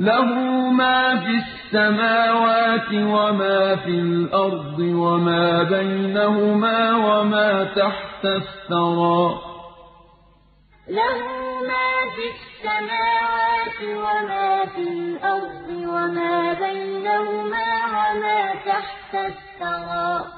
لَهُ مَا فِي السَّمَاوَاتِ وَمَا فِي الْأَرْضِ وَمَا بَيْنَهُمَا وَمَا تَحْتَ الثَّرَىٰ. لَهُ مَا فِي السَّمَاوَاتِ وَمَا فِي الْأَرْضِ وَمَا بَيْنَهُمَا وَمَا تَحْتَ الثَّرَىٰ.